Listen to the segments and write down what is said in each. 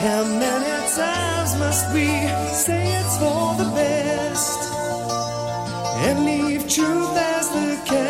How many times must we say it's for the best and leave truth as the case?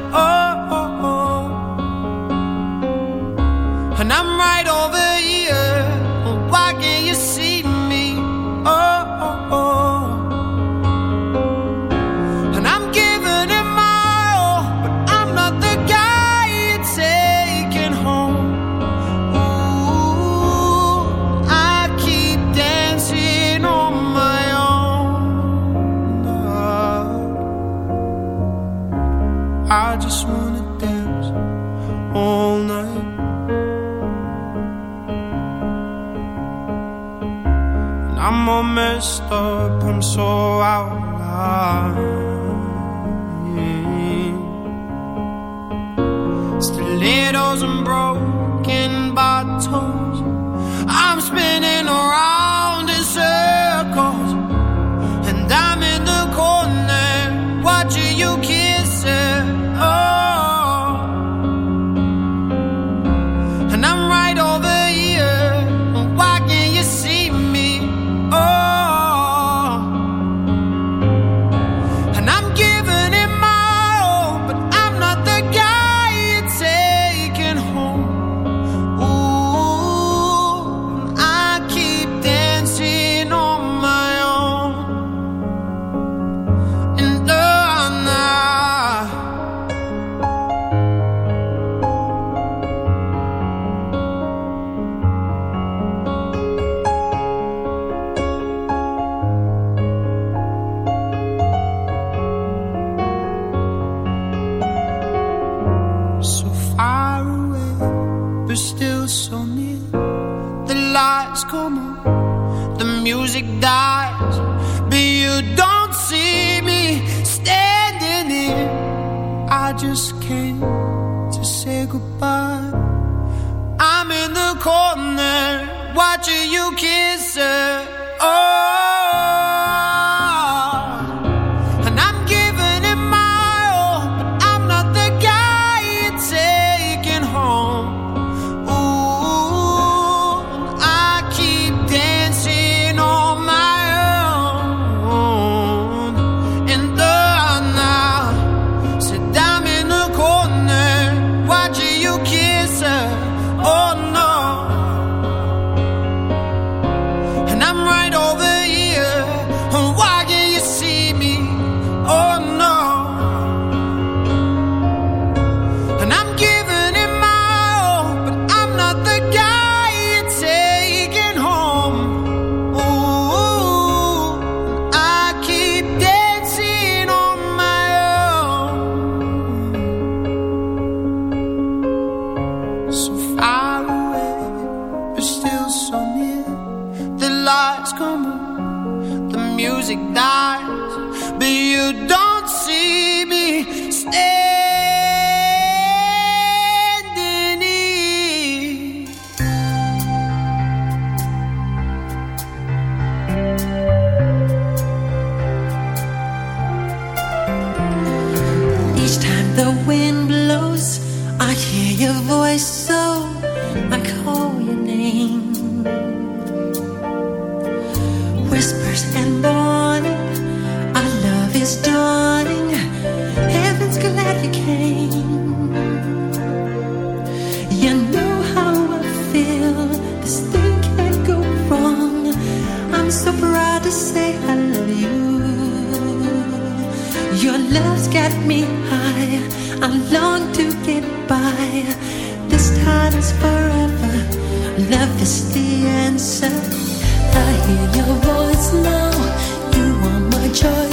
stop, I'm so out the answer. I hear your voice now. You are my choice.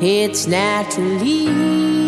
It's naturally.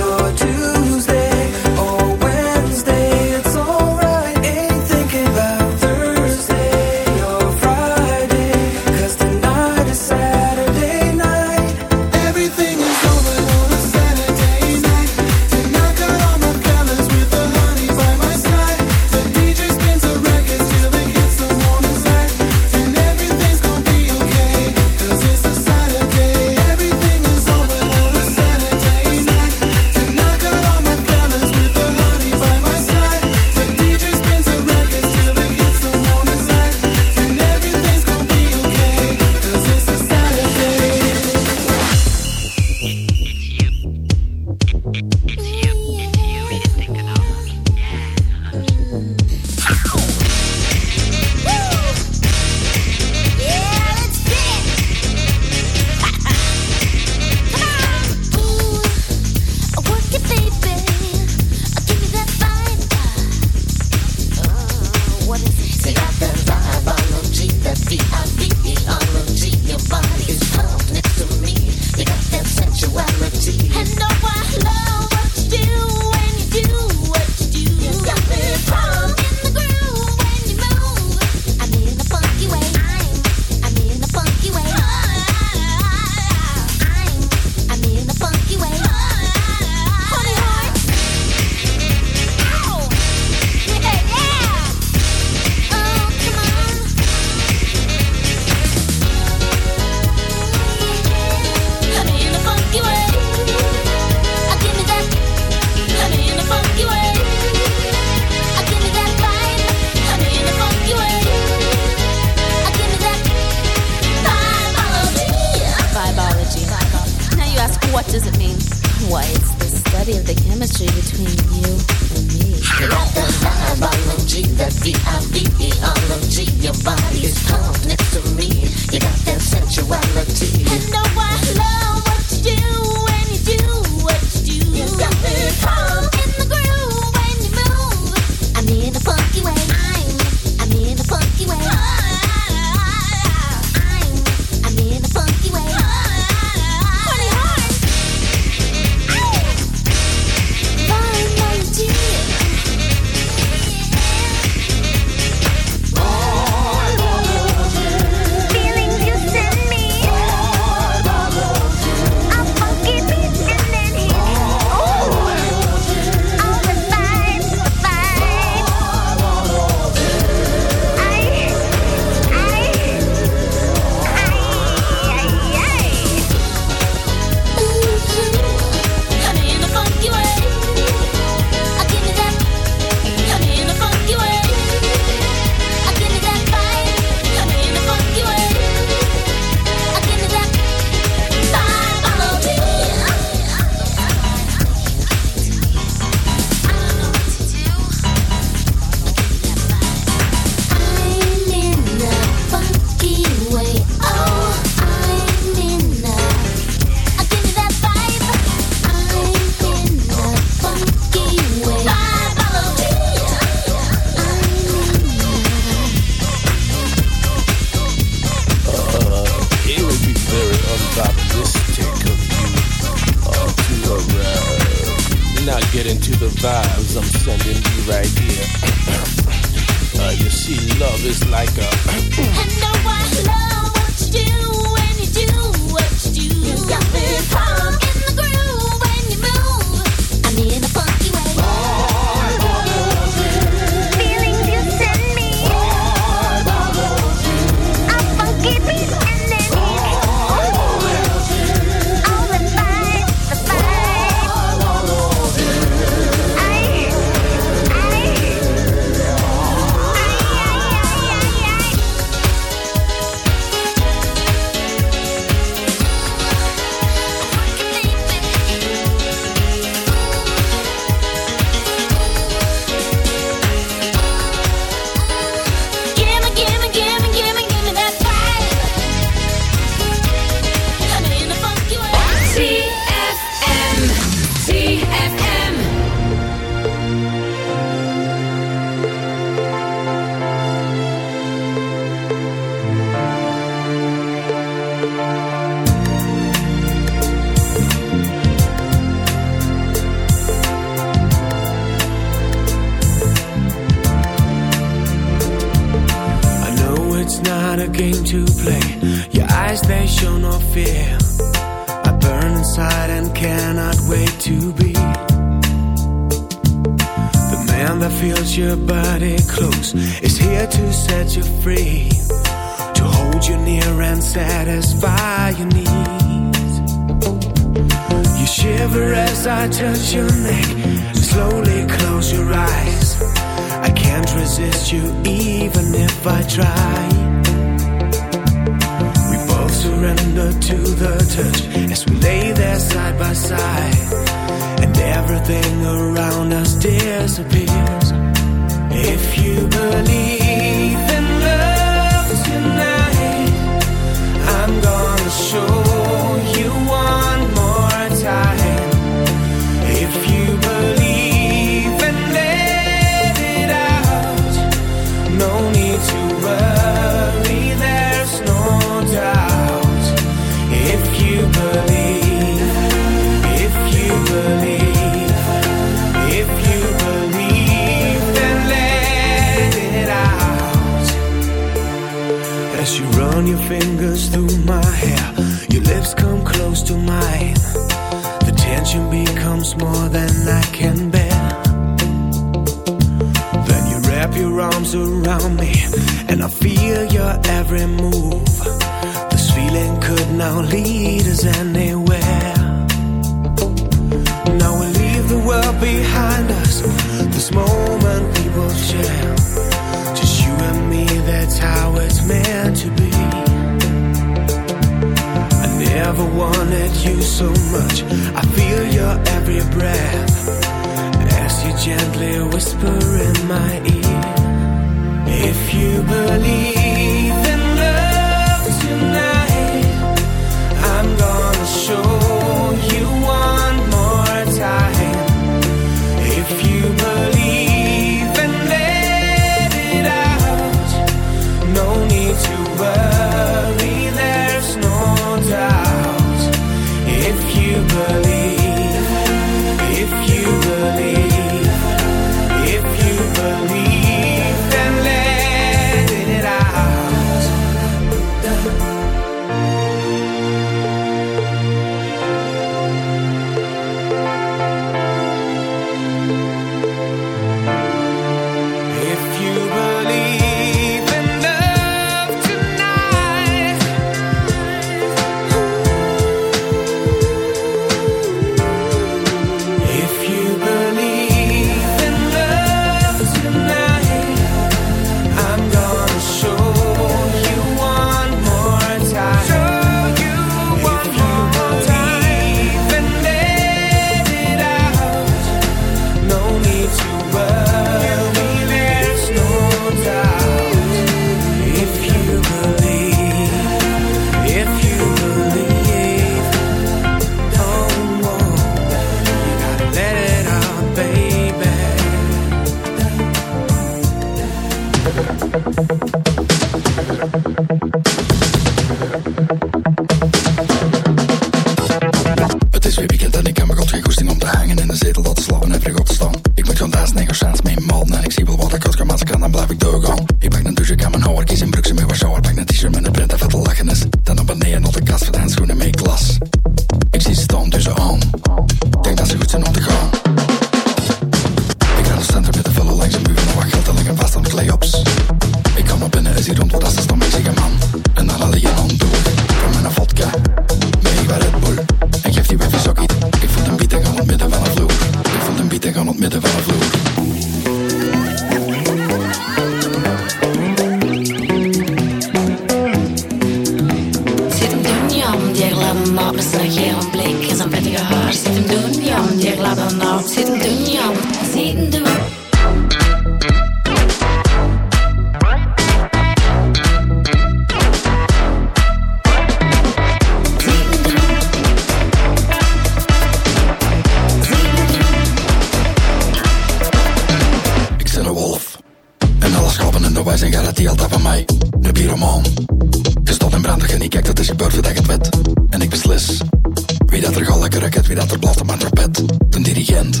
dat er lekker raket, wie dat er blaft op mijn trompet. De dirigent.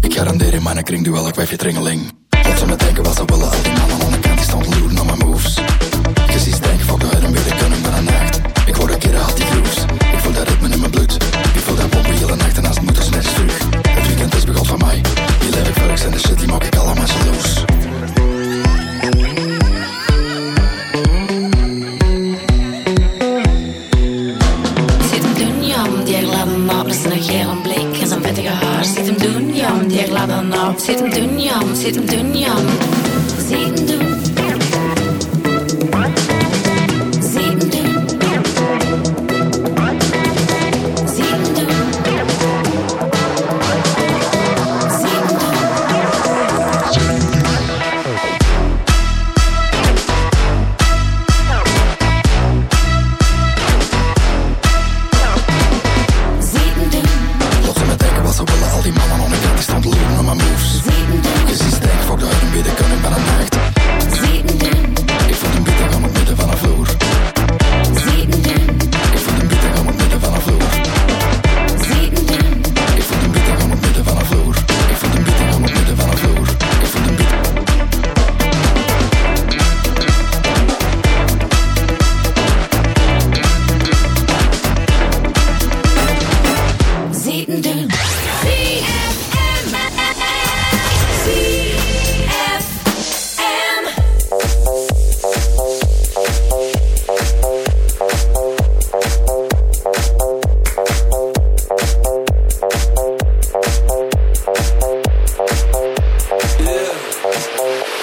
Ik garandeer in mijn kring duel, ik wijf je tringeling. Laat ze me denken wat ze willen, al die mannen aan de kant die te loeren naar mijn moves. sit dünn yum.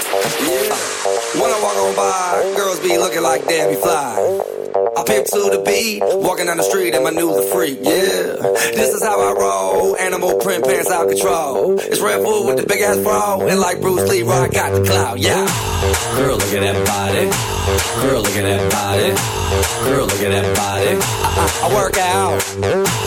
When I walk on by, girls be looking like Debbie Fly. I pimp to the beat, walking down the street and my new the freak, yeah. This is how I roll, animal print pants out control. It's Red Bull with the big ass bra, and like Bruce Lee, I got the clout, yeah. Girl, look at that body. Girl, look at that body. Girl, look at that body. I, I, I work out.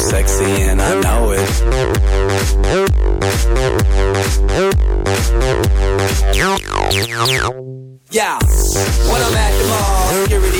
Sexy and I know it. Yeah, when I'm at the mall, security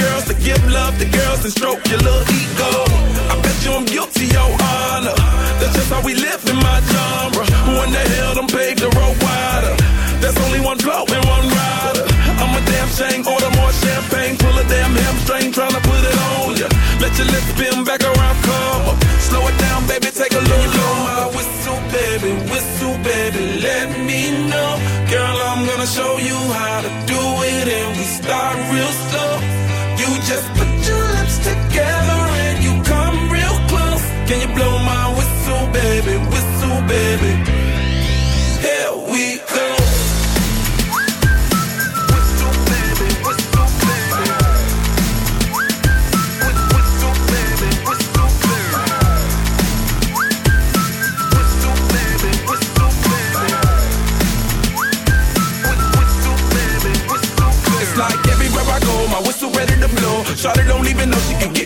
Give love to girls and stroke your little ego. I bet you I'm guilty, your honor. That's just how we live in my genre. Who in the hell done paved the road wider? There's only one blow and one rider. I'm a damn shame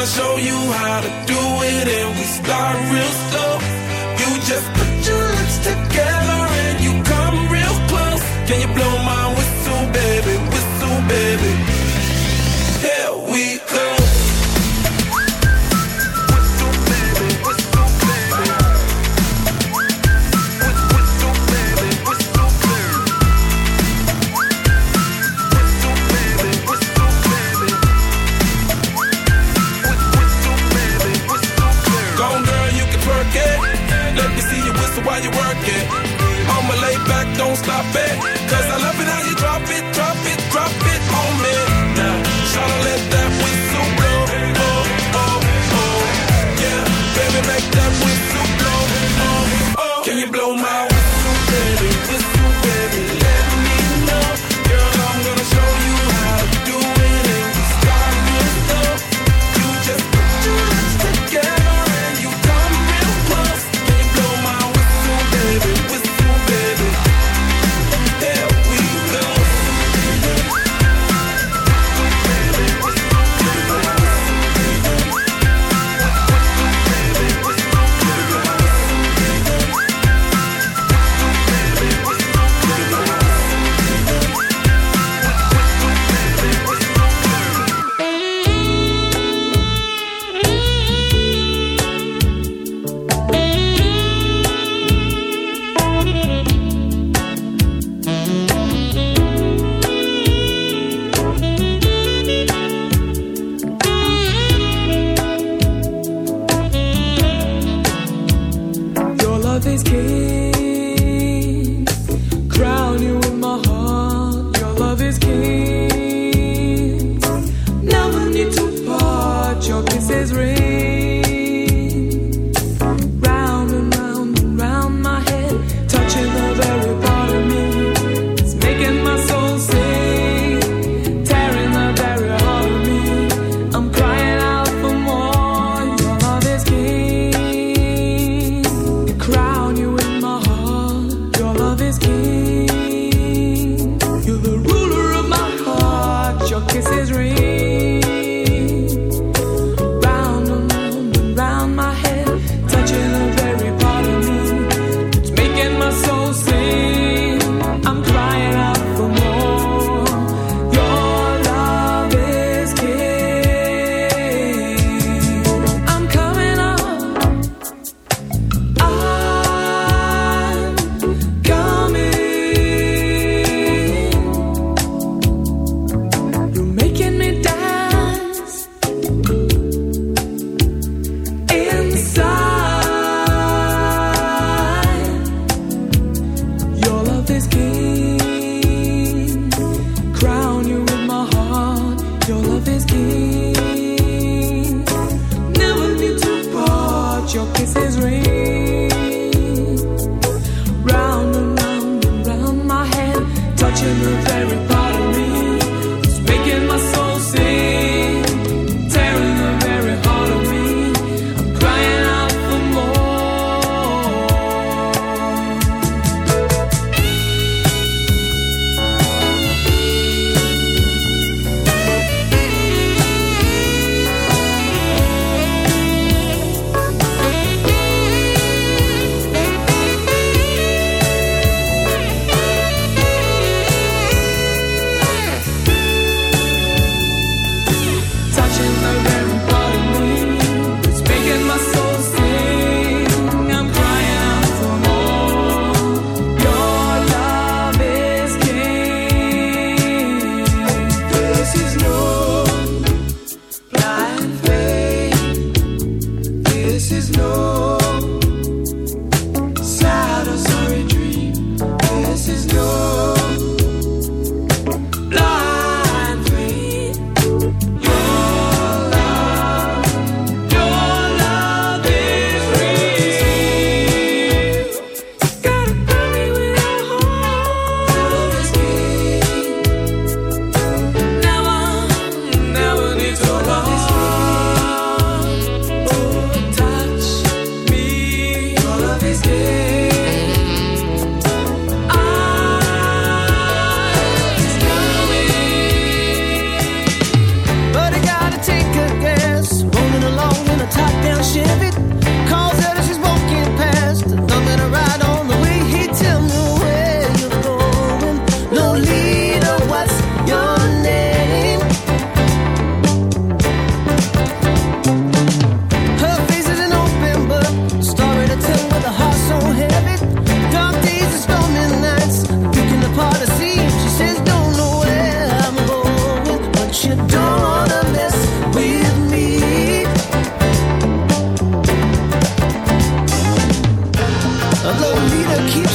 gonna show you how to do please keep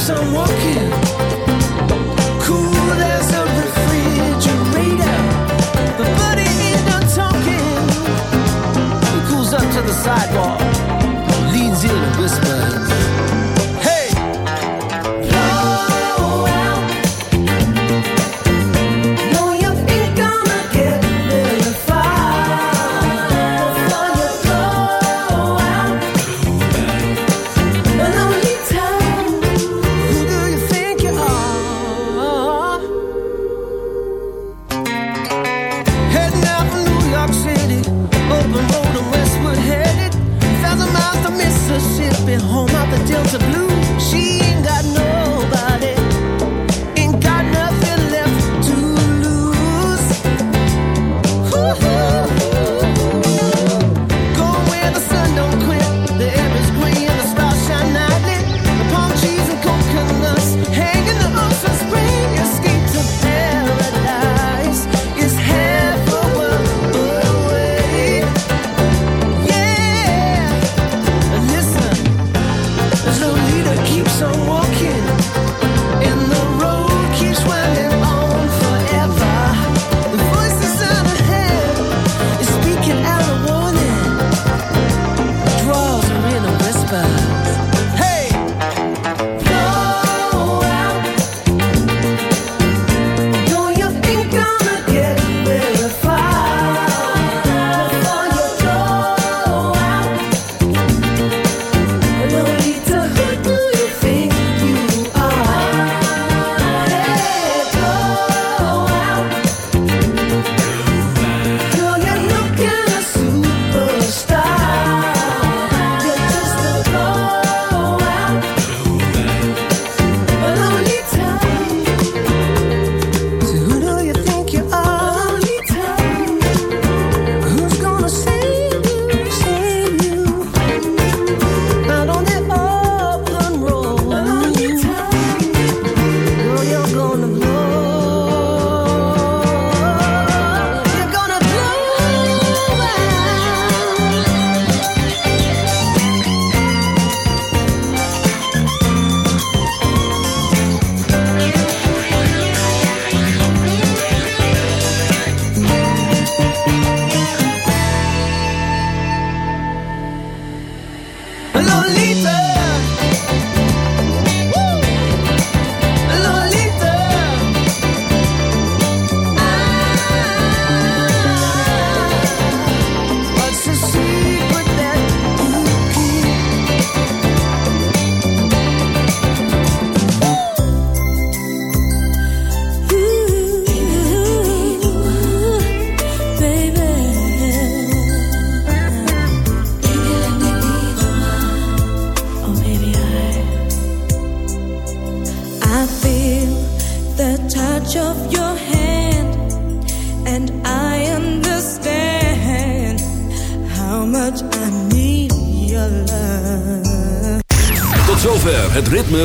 someone